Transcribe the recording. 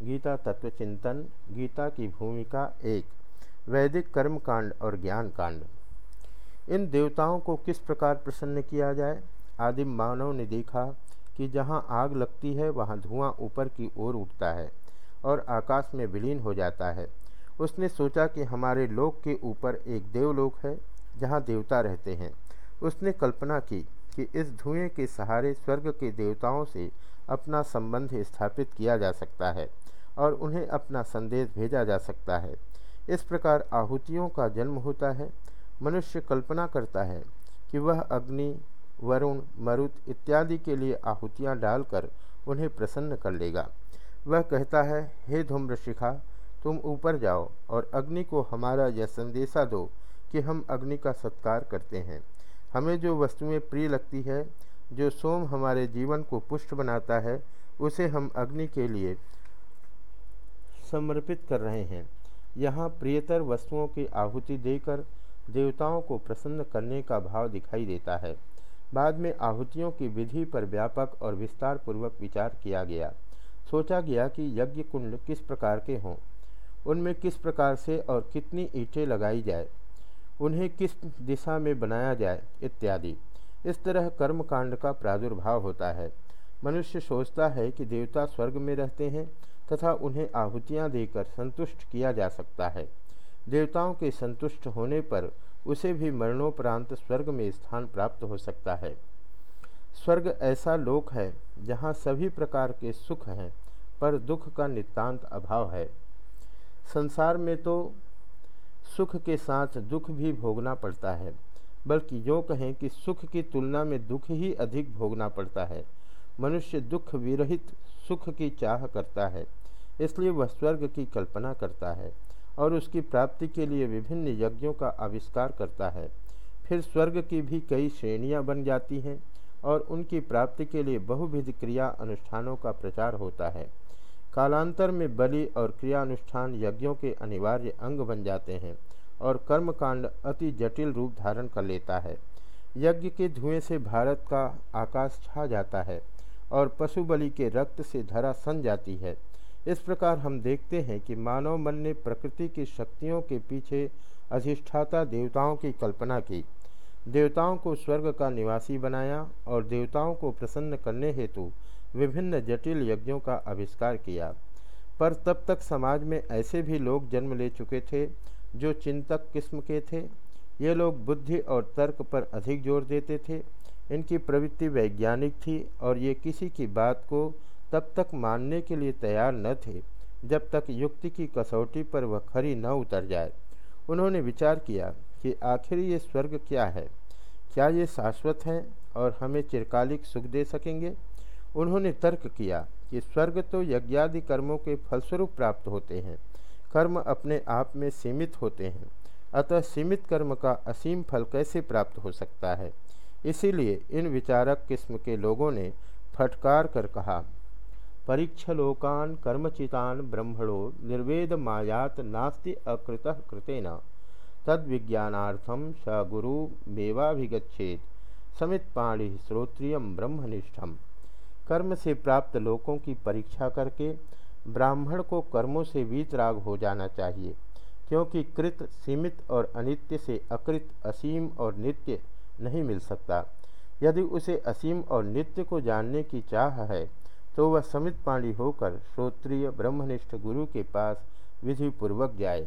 गीता तत्व चिंतन, गीता की भूमिका एक, वैदिक कर्म कांड और ज्ञान कांड इन देवताओं को किस प्रकार प्रसन्न किया जाए? आदिम मानव ने देखा कि जहाँ आग लगती है, वहाँ धुआँ ऊपर की ओर उठता है और आकाश में विलीन हो जाता है। उसने सोचा कि हमारे लोक के ऊपर एक देवलोक है, जहाँ देवता रहते हैं। उसने कल्पना की कि इस धुएँ के सहारे स्वर्ग के देवताओं से अपना संबंध स्थापित किया जा सकता है। और उन्हें अपना संदेश भेजा जा सकता है। इस प्रकार आहुतियों का जन्म होता है, मनुष्य कल्पना करता है कि वह अग्नि, वरुण, मरुत इत्यादि के लिए आहुतियाँ डालकर उन्हें प्रसन्न कर लेगा। वह कहता है, हे धूम्र शिखा, तुम ऊपर जाओ और अग्नि को हमारा यह संदेशा दो कि हम अग्नि का सत्कार करते हैं। हमें जो वस्तुएँ प्रिय लगती है, जो सोम हमारे जीवन को पुष्ट बनाता है, उसे हम अग्नि के लिए समर्पित कर रहे हैं। यहाँ प्रियतर वस्तुओं की आहुति देकर देवताओं को प्रसन्न करने का भाव दिखाई देता है। बाद में आहुतियों की विधि पर व्यापक और विस्तार पूर्वक विचार किया गया। सोचा गया कि यज्ञ कुंड किस प्रकार के हों, उनमें किस प्रकार से और कितनी ईंटें लगाई जाए, उन्हें किस दिशा में बनाया जाए, इत्यादि। इस तरह कर्म कांड का प्रादुर्भाव होता है। मनुष्य सोचता है कि देवता स्वर्ग में रहते हैं तथा उन्हें आहुतियाँ देकर संतुष्ट किया जा सकता है। देवताओं के संतुष्ट होने पर उसे भी मरणोपरांत स्वर्ग में स्थान प्राप्त हो सकता है। स्वर्ग ऐसा लोक है, जहाँ सभी प्रकार के सुख हैं, पर दुख का नितांत अभाव है। संसार में तो सुख के साथ दुख भी भोगना पड़ता है, बल्कि यो कहें कि सुख की तुलना में दुख ही अधिक भोगना पड़ता है। मनुष्य दुख विरहित सुख की चाह करता है, इसलिए वह स्वर्ग की कल्पना करता है और उसकी प्राप्ति के लिए विभिन्न यज्ञों का आविष्कार करता है। फिर स्वर्ग की भी कई श्रेणियाँ बन जाती हैं और उनकी प्राप्ति के लिए बहुविध क्रिया अनुष्ठानों का प्रचार होता है। कालांतर में बलि और क्रिया अनुष्ठान यज्ञों के अनिवार्य अंग बन जाते हैं और कर्मकांड अति जटिल रूप धारण कर लेता है। यज्ञ के धुएँ से भारत का आकाश छा जाता है। और पशु बलि के रक्त से धरा सन जाती है। इस प्रकार हम देखते हैं कि मानव मन ने प्रकृति की शक्तियों के पीछे अधिष्ठाता देवताओं की कल्पना की। देवताओं को स्वर्ग का निवासी बनाया और देवताओं को प्रसन्न करने हेतु विभिन्न जटिल यज्ञों का आविष्कार किया। पर तब तक समाज में ऐसे भी लोग जन्म ले चुके थे, जो चिंतक किस्म के थे। ये लोग बुद्धि और तर्क पर अधिक ज़ोर देते थे इनकी प्रवृत्ति वैज्ञानिक थी और ये किसी की बात को तब तक मानने के लिए तैयार न थे, जब तक युक्ति की कसौटी पर वह खरी न उतर जाए। उन्होंने विचार किया कि आखिर ये स्वर्ग क्या है? क्या ये शाश्वत हैं और हमें चिरकालिक सुख दे सकेंगे? उन्होंने तर्क किया कि स्वर्ग तो यज्ञादि कर्मों के फलस्वरूप प्राप्त होते हैं, कर्म अपने आप में सीमित होते हैं, अतः सीमित कर्म का असीम फल कैसे प्राप्त हो सकता है? इसीलिए इन विचारक किस्म के लोगों ने फटकार कर कहा, परीक्षलोकान कर्मचितान ब्रह्मणो निर्वेद मायात नास्ति अकृत कृतेन। तद विज्ञानार्थम स गुरु मेवाभिगछेद समित पाणी श्रोत्रिय ब्रह्मनिष्ठम। कर्म से प्राप्त लोकों की परीक्षा करके ब्राह्मण को कर्मों से वीतराग हो जाना चाहिए, क्योंकि कृत, सीमित और अनित्य से अकृत असीम और नित्य नहीं मिल सकता। यदि उसे असीम और नित्य को जानने की चाह है तो वह समित पाणी होकर श्रोत्रिय ब्रह्मनिष्ठ गुरु के पास विधिपूर्वक जाए।